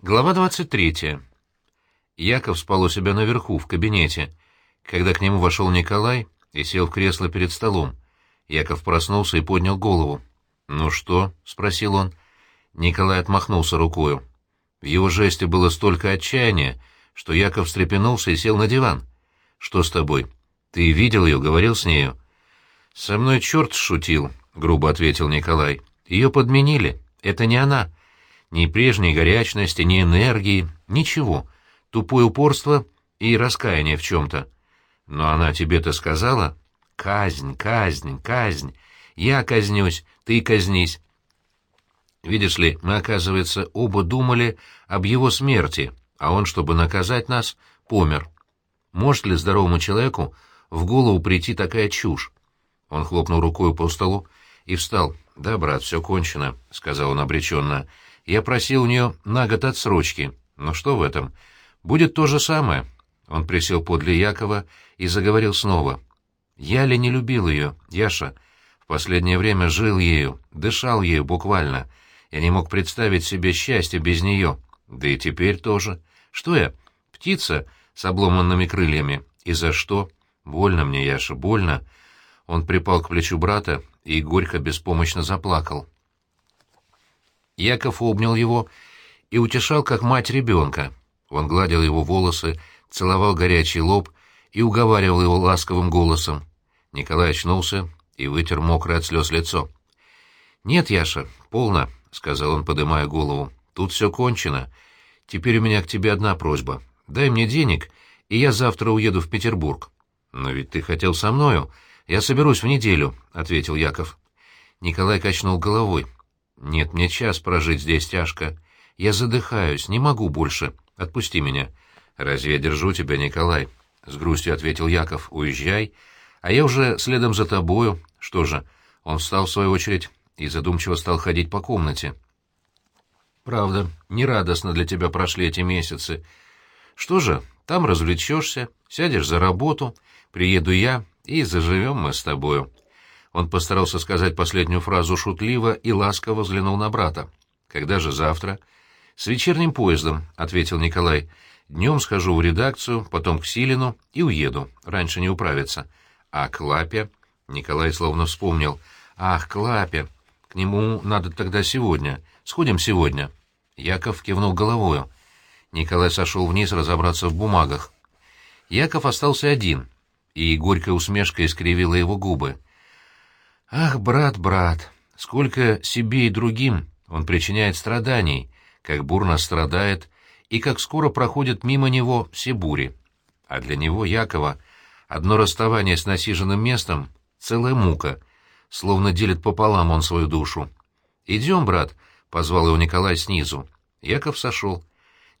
Глава 23. Яков спал у себя наверху, в кабинете, когда к нему вошел Николай и сел в кресло перед столом. Яков проснулся и поднял голову. «Ну что?» — спросил он. Николай отмахнулся рукою. В его жесте было столько отчаяния, что Яков встрепенулся и сел на диван. «Что с тобой? Ты видел ее, говорил с нею?» «Со мной черт шутил», — грубо ответил Николай. «Ее подменили. Это не она». Ни прежней горячности, ни энергии, ничего. Тупое упорство и раскаяние в чем-то. Но она тебе-то сказала? Казнь, казнь, казнь. Я казнюсь, ты казнись. Видишь ли, мы, оказывается, оба думали об его смерти, а он, чтобы наказать нас, помер. Может ли здоровому человеку в голову прийти такая чушь? Он хлопнул рукой по столу и встал. «Да, брат, все кончено», — сказал он обреченно. Я просил у нее на год отсрочки. Но что в этом? Будет то же самое. Он присел подле Якова и заговорил снова. Я ли не любил ее, Яша? В последнее время жил ею, дышал ею буквально. Я не мог представить себе счастье без нее. Да и теперь тоже. Что я? Птица с обломанными крыльями. И за что? Больно мне, Яша, больно. Он припал к плечу брата и горько беспомощно заплакал. Яков обнял его и утешал, как мать ребенка. Он гладил его волосы, целовал горячий лоб и уговаривал его ласковым голосом. Николай очнулся и вытер мокрое от слез лицо. «Нет, Яша, полно», — сказал он, подымая голову. «Тут все кончено. Теперь у меня к тебе одна просьба. Дай мне денег, и я завтра уеду в Петербург». «Но ведь ты хотел со мною. Я соберусь в неделю», — ответил Яков. Николай качнул головой. «Нет, мне час прожить здесь тяжко. Я задыхаюсь, не могу больше. Отпусти меня». «Разве я держу тебя, Николай?» — с грустью ответил Яков. «Уезжай. А я уже следом за тобою. Что же?» Он встал в свою очередь и задумчиво стал ходить по комнате. «Правда, нерадостно для тебя прошли эти месяцы. Что же, там развлечешься, сядешь за работу, приеду я, и заживем мы с тобою». Он постарался сказать последнюю фразу шутливо и ласково взглянул на брата. «Когда же завтра?» «С вечерним поездом», — ответил Николай. «Днем схожу в редакцию, потом к Силину и уеду. Раньше не управиться». «А Клапе?» — Николай словно вспомнил. «Ах, Клапе! К нему надо тогда сегодня. Сходим сегодня». Яков кивнул головою. Николай сошел вниз разобраться в бумагах. Яков остался один, и горькая усмешка искривила его губы. Ах, брат, брат, сколько себе и другим он причиняет страданий, как бурно страдает и как скоро проходят мимо него все бури. А для него, Якова, одно расставание с насиженным местом — целая мука, словно делит пополам он свою душу. «Идем, брат», — позвал его Николай снизу. Яков сошел.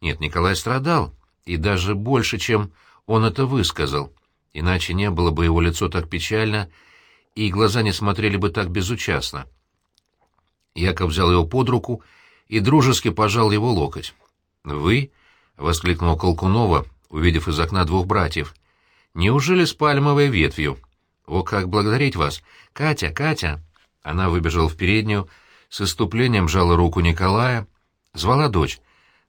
Нет, Николай страдал, и даже больше, чем он это высказал, иначе не было бы его лицо так печально, — и глаза не смотрели бы так безучастно. Яков взял его под руку и дружески пожал его локоть. «Вы?» — воскликнул Колкунова, увидев из окна двух братьев. «Неужели с пальмовой ветвью? О, как благодарить вас! Катя, Катя!» Она выбежала в переднюю, с иступлением жала руку Николая, звала дочь.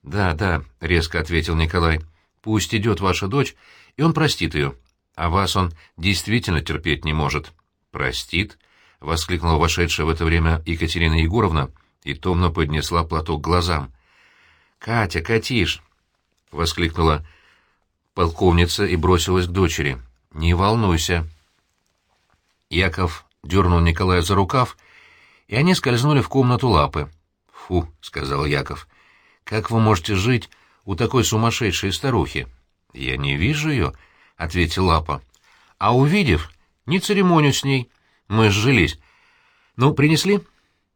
«Да, да», — резко ответил Николай, — «пусть идет ваша дочь, и он простит ее, а вас он действительно терпеть не может». «Простит?» — воскликнула вошедшая в это время Екатерина Егоровна и томно поднесла платок к глазам. «Катя, Катиш!» — воскликнула полковница и бросилась к дочери. «Не волнуйся!» Яков дернул Николая за рукав, и они скользнули в комнату лапы. «Фу!» — сказал Яков. «Как вы можете жить у такой сумасшедшей старухи?» «Я не вижу ее», — ответил Лапа. «А увидев, не церемоню с ней. Мы сжились. Ну, принесли?»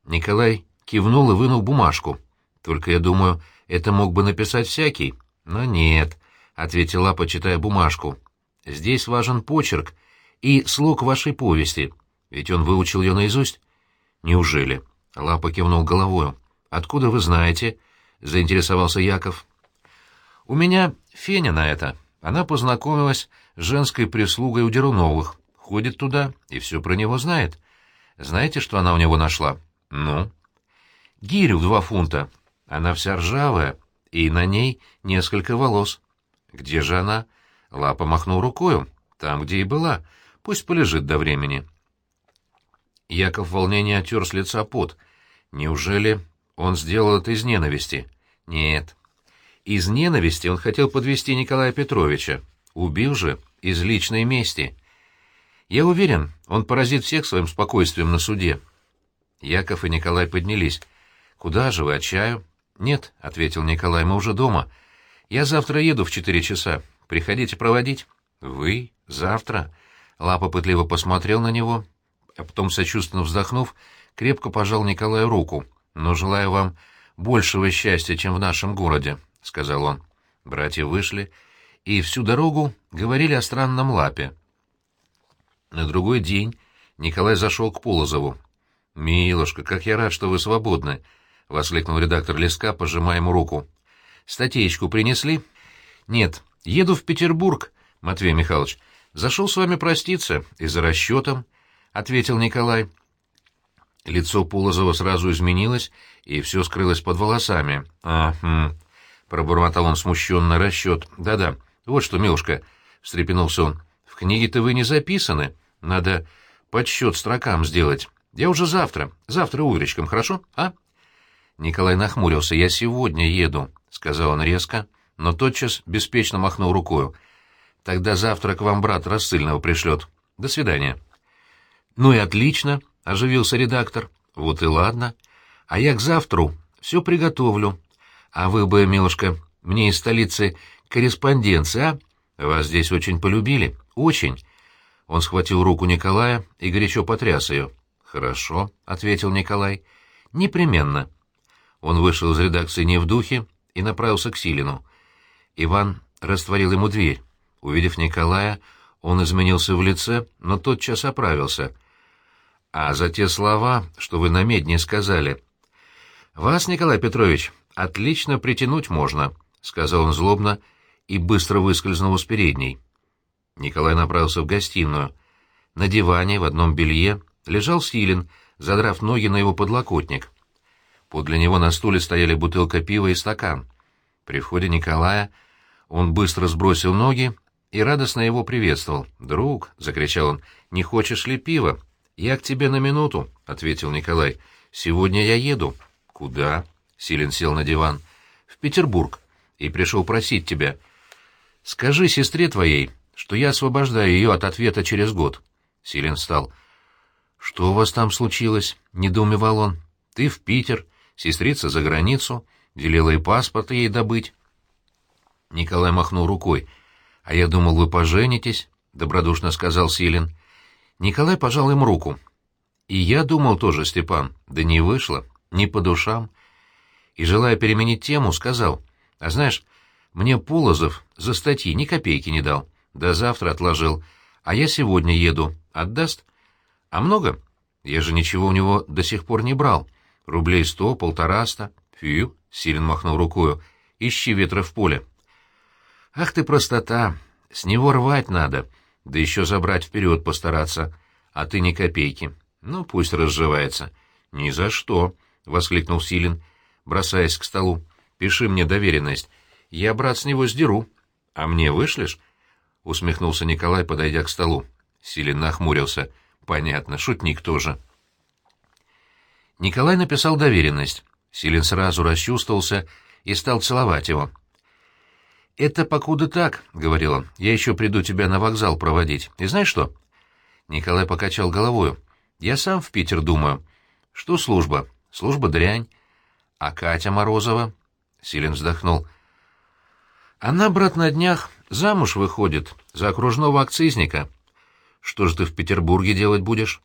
Николай кивнул и вынул бумажку. «Только, я думаю, это мог бы написать всякий». «Но нет», — ответила Лапа, читая бумажку. «Здесь важен почерк и слог вашей повести. Ведь он выучил ее наизусть». «Неужели?» — Лапа кивнул головою. «Откуда вы знаете?» — заинтересовался Яков. «У меня Феня на это. Она познакомилась с женской прислугой у Деруновых ходит туда и все про него знает. Знаете, что она у него нашла? Ну? Гирю в два фунта. Она вся ржавая и на ней несколько волос. Где же она? Лапа махнул рукою. Там, где и была. Пусть полежит до времени. Яков в волнении отер с лица пот. Неужели он сделал это из ненависти? Нет. Из ненависти он хотел подвести Николая Петровича. Убил же из личной мести. Я уверен, он поразит всех своим спокойствием на суде. Яков и Николай поднялись. «Куда же вы, от чаю?» «Нет», — ответил Николай, — «мы уже дома. Я завтра еду в четыре часа. Приходите проводить». «Вы? Завтра?» Лапа пытливо посмотрел на него, а потом, сочувственно вздохнув, крепко пожал Николаю руку. «Но желаю вам большего счастья, чем в нашем городе», — сказал он. Братья вышли и всю дорогу говорили о странном лапе. На другой день Николай зашел к Полозову. «Милушка, как я рад, что вы свободны!» — воскликнул редактор Леска, пожимая ему руку. «Статейку принесли?» «Нет, еду в Петербург, Матвей Михайлович. Зашел с вами проститься и за расчетом», — ответил Николай. Лицо Полозова сразу изменилось, и все скрылось под волосами. «А, хм...» — пробормотал он смущенно расчет. «Да-да, вот что, милушка», — встрепенулся он, — «в книге-то вы не записаны. Надо подсчет строкам сделать. Я уже завтра, завтра утречком, хорошо, а?» Николай нахмурился. «Я сегодня еду», — сказал он резко, но тотчас беспечно махнул рукою. «Тогда завтра к вам брат рассыльного пришлет. До свидания». «Ну и отлично», — оживился редактор. «Вот и ладно. А я к завтру все приготовлю. А вы бы, милушка, мне из столицы корреспонденция, а? Вас здесь очень полюбили. Очень». Он схватил руку Николая и горячо потряс ее. «Хорошо», — ответил Николай. «Непременно». Он вышел из редакции не в духе и направился к Силину. Иван растворил ему дверь. Увидев Николая, он изменился в лице, но тотчас оправился. «А за те слова, что вы на медне сказали...» «Вас, Николай Петрович, отлично притянуть можно», — сказал он злобно и быстро выскользнул с передней. Николай направился в гостиную. На диване в одном белье лежал Силин, задрав ноги на его подлокотник. Подле него на стуле стояли бутылка пива и стакан. При входе Николая он быстро сбросил ноги и радостно его приветствовал. «Друг», — закричал он, — «не хочешь ли пива?» «Я к тебе на минуту», — ответил Николай. «Сегодня я еду». «Куда?» — Силин сел на диван. «В Петербург. И пришел просить тебя. Скажи сестре твоей, что я освобождаю ее от ответа через год». Силин встал. «Что у вас там случилось?» — недоумевал он. «Ты в Питер, сестрица за границу, велела и паспорт ей добыть. Николай махнул рукой. «А я думал, вы поженитесь», — добродушно сказал Силин. Николай пожал им руку. «И я думал тоже, Степан, да не вышло, не по душам». И, желая переменить тему, сказал, «А знаешь, мне Полозов за статьи ни копейки не дал, до завтра отложил, а я сегодня еду, отдаст? А много? Я же ничего у него до сих пор не брал». Рублей сто, полтораста. Фью, — Силин махнул рукою, — ищи ветра в поле. Ах ты простота! С него рвать надо, да еще забрать вперед постараться. А ты ни копейки. Ну, пусть разживается. Ни за что, — воскликнул Силин, бросаясь к столу. Пиши мне доверенность. Я, брат, с него сдеру. А мне вышлешь? — усмехнулся Николай, подойдя к столу. Силин нахмурился. Понятно, шутник тоже. — Николай написал доверенность. Силин сразу расчувствовался и стал целовать его. «Это покуда так», — говорил он, — «я еще приду тебя на вокзал проводить. И знаешь что?» Николай покачал головою. «Я сам в Питер думаю. Что служба? Служба дрянь. А Катя Морозова?» Силин вздохнул. «Она, брат, на днях замуж выходит за окружного акцизника. Что же ты в Петербурге делать будешь?»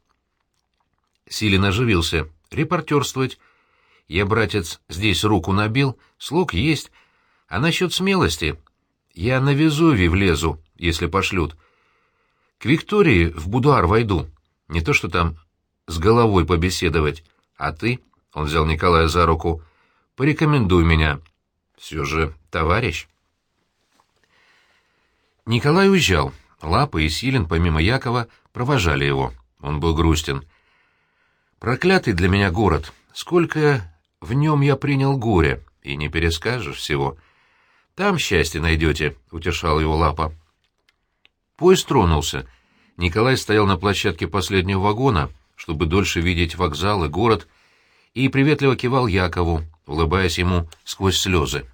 Силин оживился репортерствовать. Я, братец, здесь руку набил, слуг есть. А насчет смелости? Я на Везувий влезу, если пошлют. К Виктории в будуар войду. Не то что там с головой побеседовать. А ты, — он взял Николая за руку, — порекомендуй меня. Все же товарищ. Николай уезжал. Лапа и Силин, помимо Якова, провожали его. Он был грустен. Проклятый для меня город. Сколько в нем я принял горя, и не перескажешь всего. Там счастье найдете, — утешал его Лапа. Поезд тронулся. Николай стоял на площадке последнего вагона, чтобы дольше видеть вокзал и город, и приветливо кивал Якову, улыбаясь ему сквозь слезы.